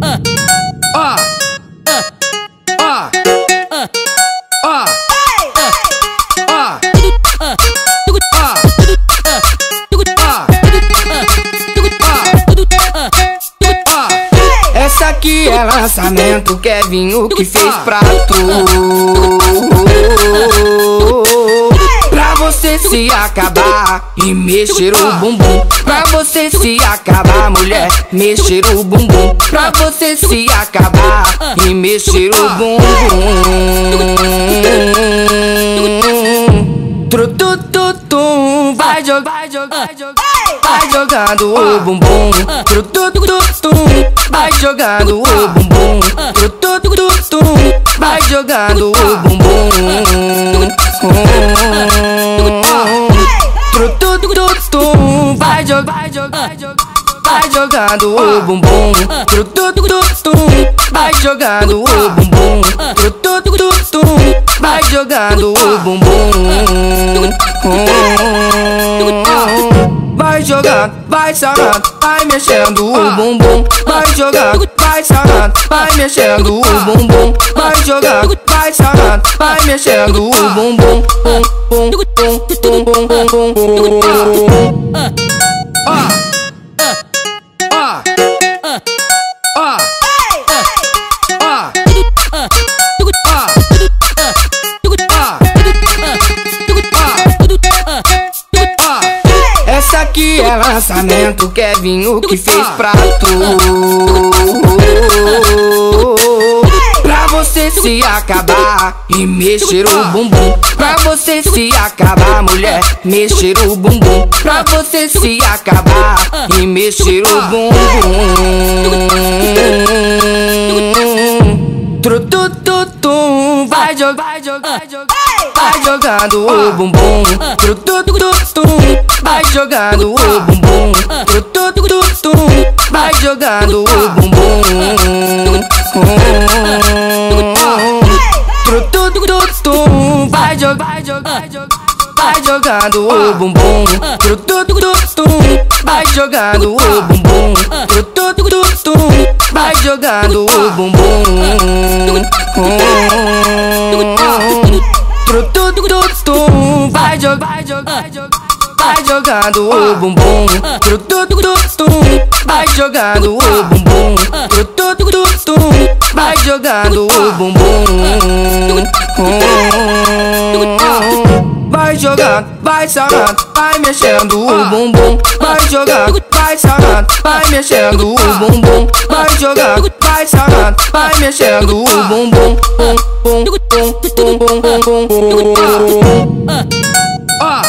Ó, ó, ó, Essa aqui é lançamento, Kevinho que fez pra tu você se acabar e mexer o bumbum. Pra você se acabar, mulher, mexer o bumbum. Pra você se acabar e mexer o bumbum. Trutututum, vai jogar, vai jogar, vai jogar Vai jogando o bumbum. Trutututum, vai jogando o bumbum. Trutututum, vai jogando o bumbum Vai jogar, vai jogar, vai jogar Vai jogando o bumbum. Trutututum, vai jogando o bumbum. Trutututum, vai jogando o bumbum. Vai jogando, vai sarrando, vai mexendo o bumbum. Vai jogando, vai sarrando, vai mexendo o bumbum Vai jogando, vai sarrando, vai mexendo o bumbum Bum, bum, bum, bum, bum, bum, bum. Ó, ó, ó, ó, ó. Essa aqui é lançamento, Kevinho que fez pra tu Pra você se acabar e mexer o bumbum. Pra você se acabar, mulher, mexer o bumbum. Pra você se acabar e mexer o bumbum. Trutututum, vai jogar, vai jogar, vai jogar Vai jogando o bumbum. Trutututum, vai jogando o bumbum. vai jogando o bumbum. Trutututum, vai jogar, vai jogar, vai jogando o bumbum. Trutututum, vai jogando o bumbum. Trutututum, vai jogando o bumbum. Trutututum, vai jogar, vai jogar, vai jogando o bumbum Trutututum, vai jogando o bumbum Trutututum, vai jogando o bumbum Vai jogando, vai sarrando, vai mexendo o bumbum Vai jogando, vai sarrando, vai mexendo o bumbum Vai jogando, vai sarrando, vai mexendo o bumbum Bum, bum, bum, bum, bum, bum, bum, bum. Ó,